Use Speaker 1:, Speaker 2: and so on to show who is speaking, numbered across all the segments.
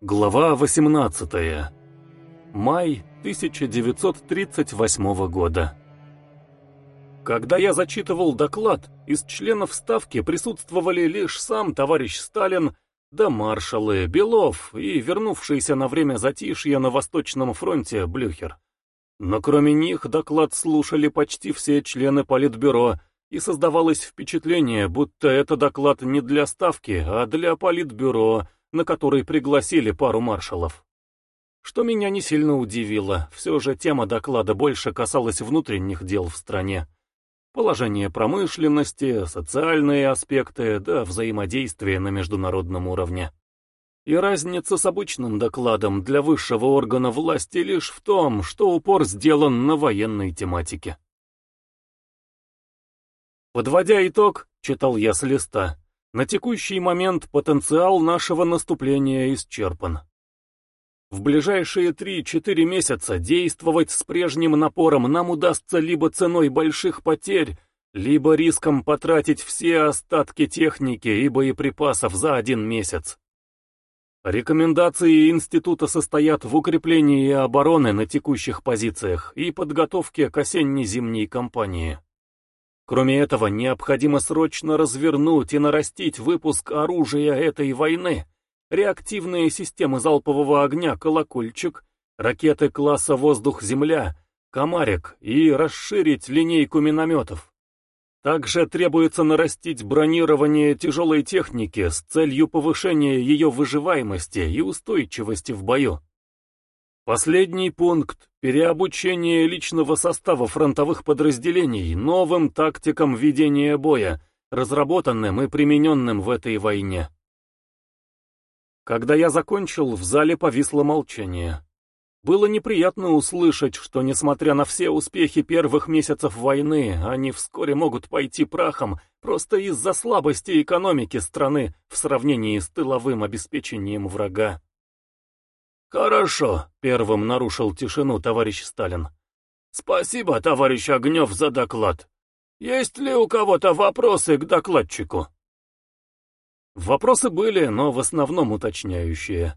Speaker 1: Глава 18. Май 1938 года. Когда я зачитывал доклад, из членов Ставки присутствовали лишь сам товарищ Сталин, да маршалы Белов и вернувшийся на время затишья на Восточном фронте Блюхер. Но кроме них доклад слушали почти все члены Политбюро, и создавалось впечатление, будто это доклад не для Ставки, а для Политбюро, на который пригласили пару маршалов. Что меня не сильно удивило, все же тема доклада больше касалась внутренних дел в стране. Положение промышленности, социальные аспекты, да взаимодействие на международном уровне. И разница с обычным докладом для высшего органа власти лишь в том, что упор сделан на военной тематике. Подводя итог, читал я с листа, на текущий момент потенциал нашего наступления исчерпан. В ближайшие 3-4 месяца действовать с прежним напором нам удастся либо ценой больших потерь, либо риском потратить все остатки техники и боеприпасов за один месяц. Рекомендации института состоят в укреплении обороны на текущих позициях и подготовке к осенне-зимней кампании. Кроме этого, необходимо срочно развернуть и нарастить выпуск оружия этой войны, реактивные системы залпового огня «Колокольчик», ракеты класса «Воздух-Земля», «Комарик» и расширить линейку минометов. Также требуется нарастить бронирование тяжелой техники с целью повышения ее выживаемости и устойчивости в бою. Последний пункт – переобучение личного состава фронтовых подразделений новым тактикам ведения боя, разработанным и примененным в этой войне. Когда я закончил, в зале повисло молчание. Было неприятно услышать, что, несмотря на все успехи первых месяцев войны, они вскоре могут пойти прахом просто из-за слабости экономики страны в сравнении с тыловым обеспечением врага.
Speaker 2: «Хорошо», — первым нарушил тишину товарищ Сталин. «Спасибо, товарищ Огнев, за доклад. Есть ли у кого-то вопросы к докладчику?»
Speaker 1: Вопросы были, но в основном уточняющие.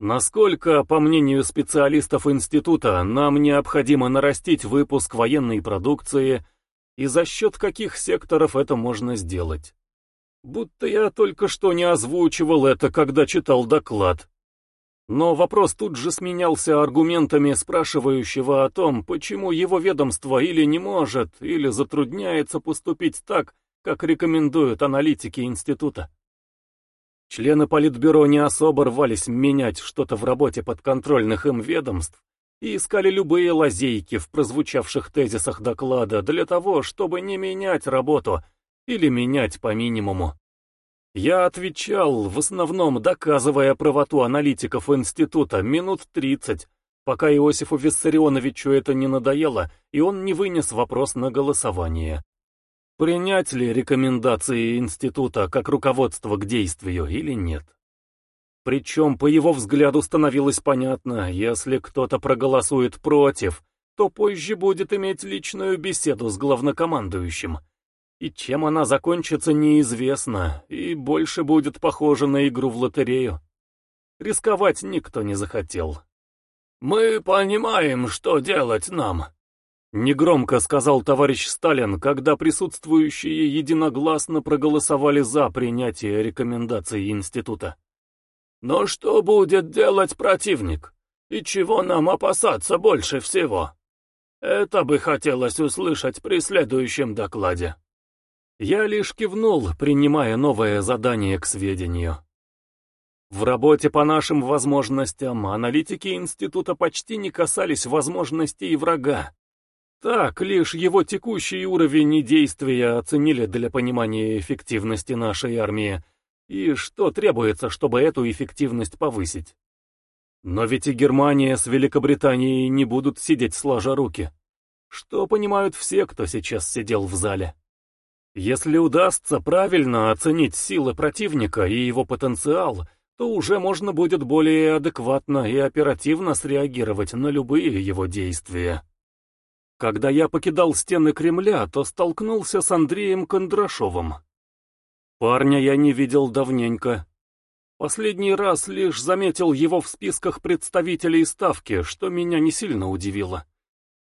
Speaker 1: Насколько, по мнению специалистов института, нам необходимо нарастить выпуск военной продукции и за счет каких секторов это можно сделать? Будто я только что не озвучивал это, когда читал доклад. Но вопрос тут же сменялся аргументами спрашивающего о том, почему его ведомство или не может, или затрудняется поступить так, как рекомендуют аналитики института. Члены Политбюро не особо рвались менять что-то в работе подконтрольных им ведомств и искали любые лазейки в прозвучавших тезисах доклада для того, чтобы не менять работу или менять по минимуму. Я отвечал, в основном доказывая правоту аналитиков института, минут тридцать, пока Иосифу Виссарионовичу это не надоело, и он не вынес вопрос на голосование. Принять ли рекомендации института как руководство к действию или нет? Причем, по его взгляду, становилось понятно, если кто-то проголосует против, то позже будет иметь личную беседу с главнокомандующим, и чем она закончится, неизвестно, и больше будет похоже на игру в лотерею. Рисковать никто не захотел.
Speaker 2: «Мы понимаем, что делать нам», —
Speaker 1: негромко сказал товарищ Сталин, когда присутствующие единогласно проголосовали за принятие рекомендаций института.
Speaker 2: «Но что будет делать противник? И чего нам опасаться больше всего? Это бы хотелось услышать при следующем докладе».
Speaker 1: Я лишь кивнул, принимая новое задание к сведению. В работе по нашим возможностям аналитики института почти не касались возможностей врага. Так, лишь его текущий уровень действия оценили для понимания эффективности нашей армии и что требуется, чтобы эту эффективность повысить. Но ведь и Германия с Великобританией не будут сидеть сложа руки. Что понимают все, кто сейчас сидел в зале. Если удастся правильно оценить силы противника и его потенциал, то уже можно будет более адекватно и оперативно среагировать на любые его действия. Когда я покидал стены Кремля, то столкнулся с Андреем Кондрашовым. Парня я не видел давненько. Последний раз лишь заметил его в списках представителей Ставки, что меня не сильно удивило.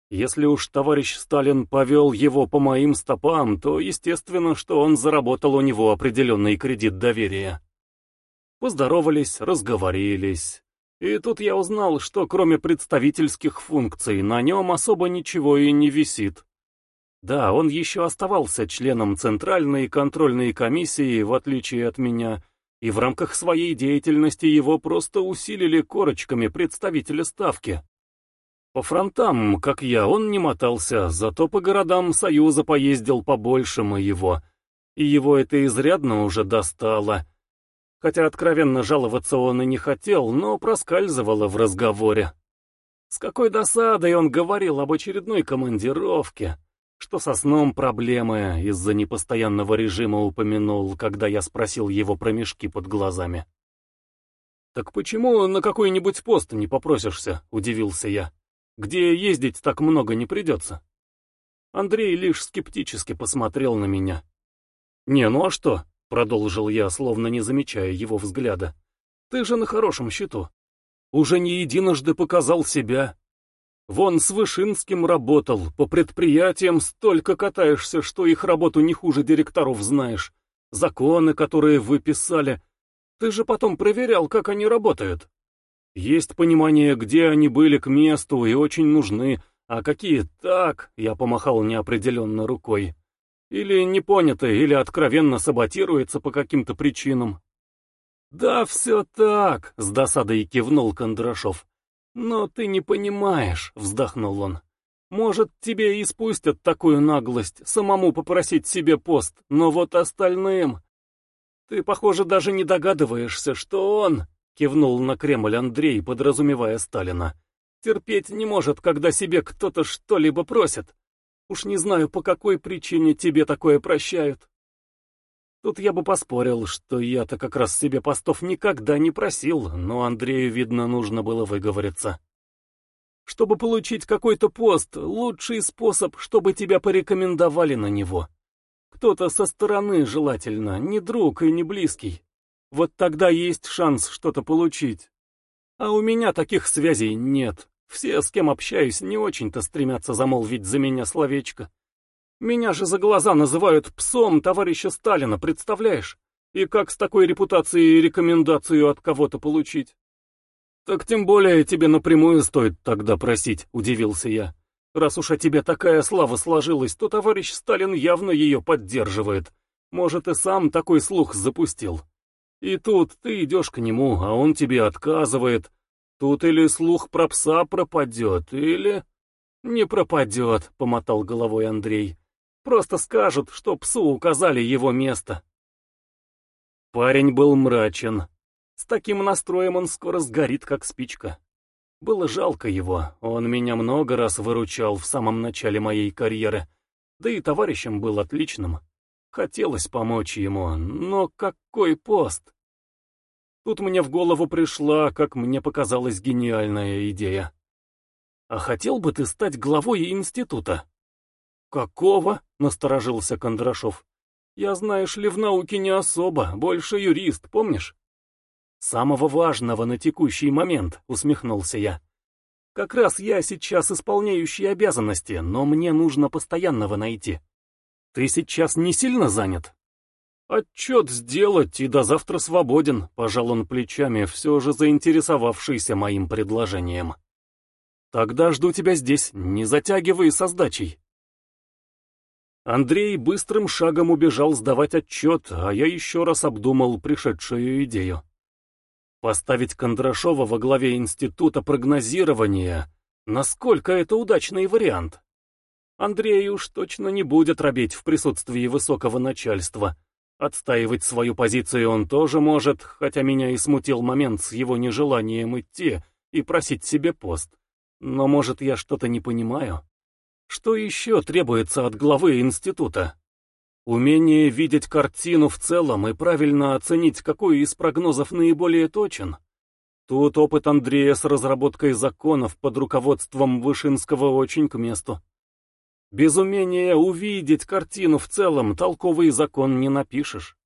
Speaker 1: Если уж товарищ Сталин повел его по моим стопам, то естественно, что он заработал у него определенный кредит доверия. Поздоровались, разговорились. И тут я узнал, что кроме представительских функций на нем особо ничего и не висит. Да, он еще оставался членом Центральной контрольной комиссии, в отличие от меня, и в рамках своей деятельности его просто усилили корочками представителя Ставки. По фронтам, как я, он не мотался, зато по городам Союза поездил побольше моего, и его это изрядно уже достало. Хотя откровенно жаловаться он и не хотел, но проскальзывало в разговоре. С какой досадой он говорил об очередной командировке что со сном проблемы из-за непостоянного режима упомянул, когда я спросил его про мешки под глазами. «Так почему на какой-нибудь пост не попросишься?» — удивился я. «Где ездить так много не придется?» Андрей лишь скептически посмотрел на меня. «Не, ну а что?» — продолжил я, словно не замечая его взгляда. «Ты же на хорошем счету. Уже не единожды показал себя, Вон с Вышинским работал, по предприятиям столько катаешься, что их работу не хуже директоров знаешь. Законы, которые вы писали. Ты же потом проверял, как они работают. Есть понимание, где они были к месту и очень нужны, а какие так, я помахал неопределенно рукой. Или не понято, или откровенно саботируется по каким-то причинам. «Да все так», — с досадой кивнул Кондрашов. «Но ты не понимаешь», — вздохнул он. «Может, тебе и спустят такую наглость, самому попросить себе пост, но вот остальным...» «Ты, похоже, даже не догадываешься, что он...» — кивнул на Кремль Андрей, подразумевая Сталина. «Терпеть не может, когда себе кто-то что-либо просит. Уж не знаю, по какой причине тебе такое прощают». Тут я бы поспорил, что я-то как раз себе постов никогда не просил, но Андрею, видно, нужно было выговориться. Чтобы получить какой-то пост, лучший способ, чтобы тебя порекомендовали на него. Кто-то со стороны желательно, не друг и не близкий. Вот тогда есть шанс что-то получить. А у меня таких связей нет. Все, с кем общаюсь, не очень-то стремятся замолвить за меня словечко. Меня же за глаза называют псом товарища Сталина, представляешь? И как с такой репутацией рекомендацию от кого-то получить? Так тем более тебе напрямую стоит тогда просить, удивился я. Раз уж о тебе такая слава сложилась, то товарищ Сталин явно ее поддерживает. Может, и сам такой слух запустил. И тут ты идешь к нему, а он тебе отказывает. Тут или слух про пса пропадет, или... Не пропадет, помотал головой Андрей. Просто скажут, что псу указали его место. Парень был мрачен. С таким настроем он скоро сгорит, как спичка. Было жалко его, он меня много раз выручал в самом начале моей карьеры, да и товарищем был отличным. Хотелось помочь ему, но какой пост? Тут мне в голову пришла, как мне показалась, гениальная идея. А хотел бы ты стать главой института? «Какого?» — насторожился Кондрашов. «Я, знаешь ли, в науке не особо, больше юрист, помнишь?» «Самого важного на текущий момент», — усмехнулся я. «Как раз я сейчас исполняющий обязанности, но мне нужно постоянного найти. Ты сейчас не сильно занят?» «Отчет сделать и до завтра свободен», — пожал он плечами, все же заинтересовавшийся моим предложением. «Тогда жду тебя здесь, не затягивай со сдачей». Андрей быстрым шагом убежал сдавать отчет, а я еще раз обдумал пришедшую идею. Поставить Кондрашова во главе института прогнозирования, насколько это удачный вариант? Андрей уж точно не будет робеть в присутствии высокого начальства. Отстаивать свою позицию он тоже может, хотя меня и смутил момент с его нежеланием идти и просить себе пост. Но может я что-то не понимаю? Что еще требуется от главы института? Умение видеть картину в целом и правильно оценить, какой из прогнозов наиболее точен. Тут опыт Андрея с разработкой законов под руководством Вышинского очень к месту. Без умения увидеть картину в целом толковый закон не напишешь.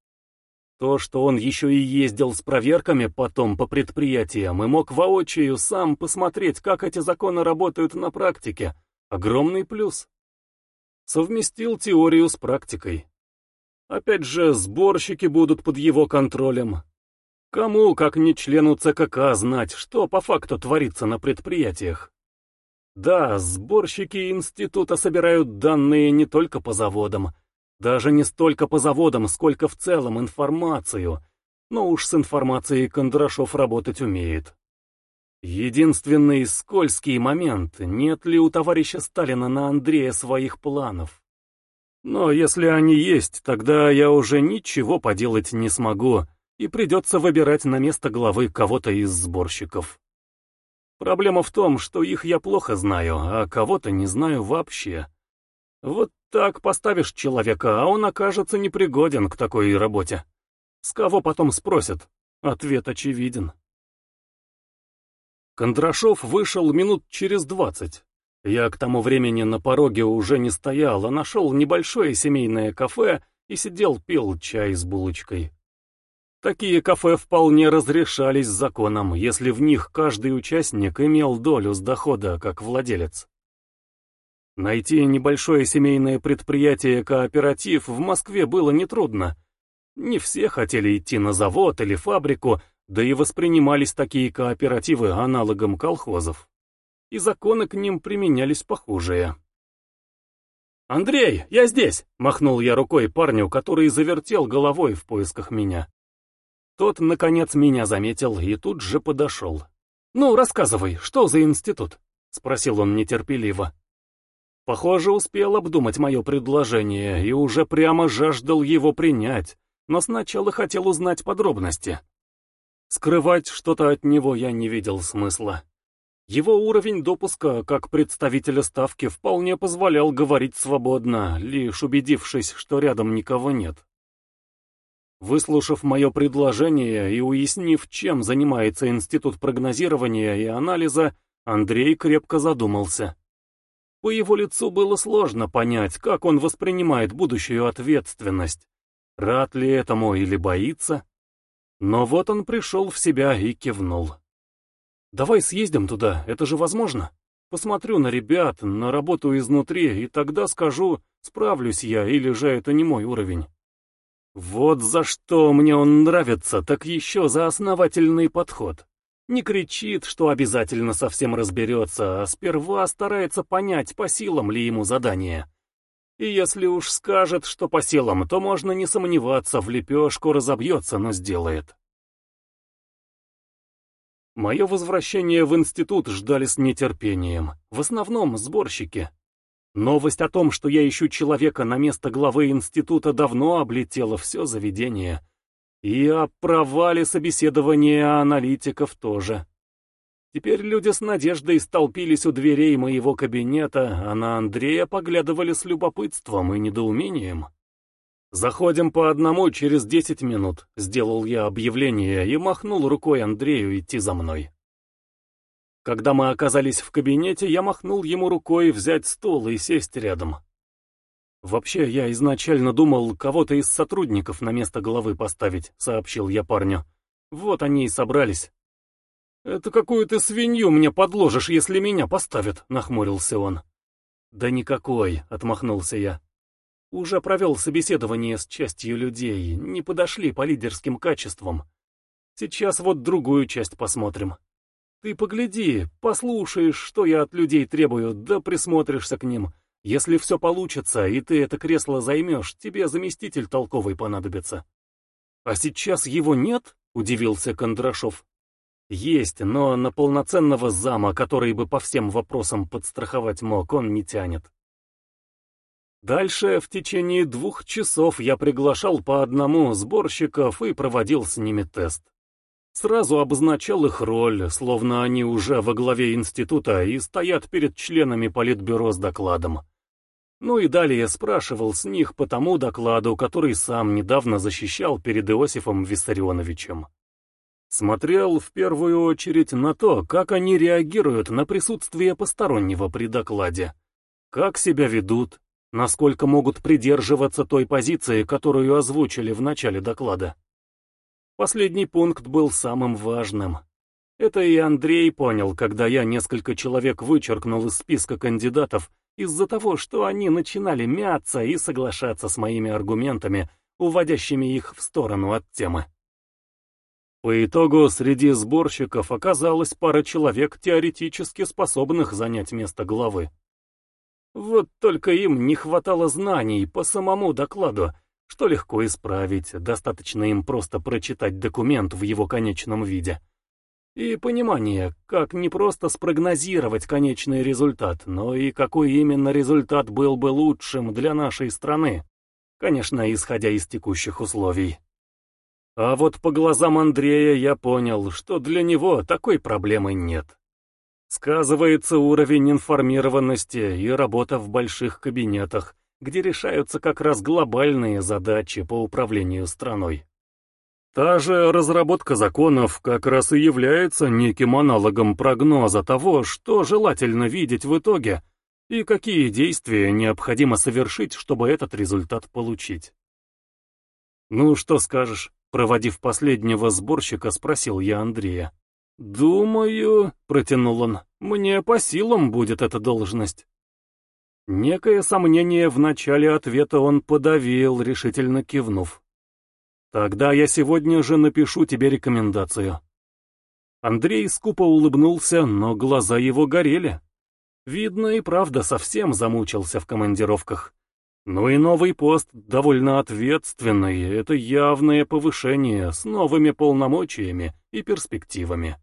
Speaker 1: То, что он еще и ездил с проверками потом по предприятиям и мог воочию сам посмотреть, как эти законы работают на практике, огромный плюс. Совместил теорию с практикой. Опять же, сборщики будут под его контролем. Кому, как не члену ЦКК, знать, что по факту творится на предприятиях? Да, сборщики института собирают данные не только по заводам, даже не столько по заводам, сколько в целом информацию, но уж с информацией Кондрашов работать умеет. Единственный скользкий момент, нет ли у товарища Сталина на Андрея своих планов. Но если они есть, тогда я уже ничего поделать не смогу, и придется выбирать на место главы кого-то из сборщиков. Проблема в том, что их я плохо знаю, а кого-то не знаю вообще. Вот так поставишь человека, а он окажется непригоден к такой работе. С кого потом спросят? Ответ очевиден. Кондрашов вышел минут через двадцать. Я к тому времени на пороге уже не стоял, а нашел небольшое семейное кафе и сидел пил чай с булочкой. Такие кафе вполне разрешались законом, если в них каждый участник имел долю с дохода как владелец. Найти небольшое семейное предприятие-кооператив в Москве было нетрудно. Не все хотели идти на завод или фабрику, да и воспринимались такие кооперативы аналогом колхозов. И законы к ним применялись похожие. «Андрей, я здесь!» — махнул я рукой парню, который завертел головой в поисках меня. Тот, наконец, меня заметил и тут же подошел. «Ну, рассказывай, что за институт?» — спросил он нетерпеливо. Похоже, успел обдумать мое предложение и уже прямо жаждал его принять, но сначала хотел узнать подробности. Скрывать что-то от него я не видел смысла. Его уровень допуска как представителя ставки вполне позволял говорить свободно, лишь убедившись, что рядом никого нет. Выслушав мое предложение и уяснив, чем занимается Институт прогнозирования и анализа, Андрей крепко задумался. По его лицу было сложно понять, как он воспринимает будущую ответственность. Рад ли этому или боится? Но вот он пришел в себя и кивнул. «Давай съездим туда, это же возможно. Посмотрю на ребят, на работу изнутри, и тогда скажу, справлюсь я или же это не мой уровень». Вот за что мне он нравится, так еще за основательный подход. Не кричит, что обязательно совсем разберется, а сперва старается понять, по силам ли ему задание. И если уж скажет, что по силам, то можно не сомневаться, в лепешку разобьется, но сделает. Мое возвращение в институт ждали с нетерпением, в основном сборщики. Новость о том, что я ищу человека на место главы института, давно облетела все заведение. И о провале собеседования аналитиков тоже. Теперь люди с надеждой столпились у дверей моего кабинета, а на Андрея поглядывали с любопытством и недоумением. «Заходим по одному через десять минут», — сделал я объявление и махнул рукой Андрею идти за мной. Когда мы оказались в кабинете, я махнул ему рукой взять стул и сесть рядом. «Вообще, я изначально думал кого-то из сотрудников на место главы поставить», — сообщил я парню. «Вот они и собрались». «Это какую ты свинью мне подложишь, если меня поставят», — нахмурился он. «Да никакой», — отмахнулся я. «Уже провел собеседование с частью людей, не подошли по лидерским качествам. Сейчас вот другую часть посмотрим». Ты погляди, послушаешь, что я от людей требую, да присмотришься к ним. Если все получится, и ты это кресло займешь, тебе заместитель толковый понадобится. А сейчас его нет? Удивился Кондрашов. Есть, но на полноценного зама, который бы по всем вопросам подстраховать мог, он не тянет. Дальше в течение двух часов я приглашал по одному сборщиков и проводил с ними тест. Сразу обозначал их роль, словно они уже во главе института и стоят перед членами политбюро с докладом. Ну и далее спрашивал с них по тому докладу, который сам недавно защищал перед Иосифом Виссарионовичем. Смотрел в первую очередь на то, как они реагируют на присутствие постороннего при докладе, как себя ведут, насколько могут придерживаться той позиции, которую озвучили в начале доклада. Последний пункт был самым важным. Это и Андрей понял, когда я несколько человек вычеркнул из списка кандидатов из-за того, что они начинали мяться и соглашаться с моими аргументами, уводящими их в сторону от темы. По итогу среди сборщиков оказалась пара человек, теоретически способных занять место главы. Вот только им не хватало знаний по самому докладу, что легко исправить, достаточно им просто прочитать документ в его конечном виде. И понимание, как не просто спрогнозировать конечный результат, но и какой именно результат был бы лучшим для нашей страны, конечно, исходя из текущих условий. А вот по глазам Андрея я понял, что для него такой проблемы нет. Сказывается уровень информированности и работа в больших кабинетах, где решаются как раз глобальные задачи по управлению страной. Та же разработка законов как раз и является неким аналогом прогноза того, что желательно видеть в итоге и какие действия необходимо совершить, чтобы этот результат получить. «Ну, что скажешь?» — проводив последнего сборщика, спросил я Андрея. «Думаю», — протянул он, — «мне по силам будет эта должность». Некое сомнение в начале ответа он подавил, решительно кивнув. Тогда я сегодня же напишу тебе рекомендацию. Андрей скупо улыбнулся, но глаза его горели. Видно и правда совсем замучился в командировках. Ну и новый пост довольно ответственный, это явное повышение с новыми полномочиями и перспективами.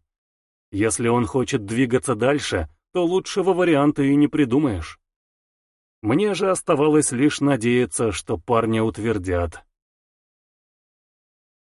Speaker 1: Если он хочет двигаться дальше, то лучшего варианта и не придумаешь. Мне же оставалось лишь надеяться, что парня утвердят.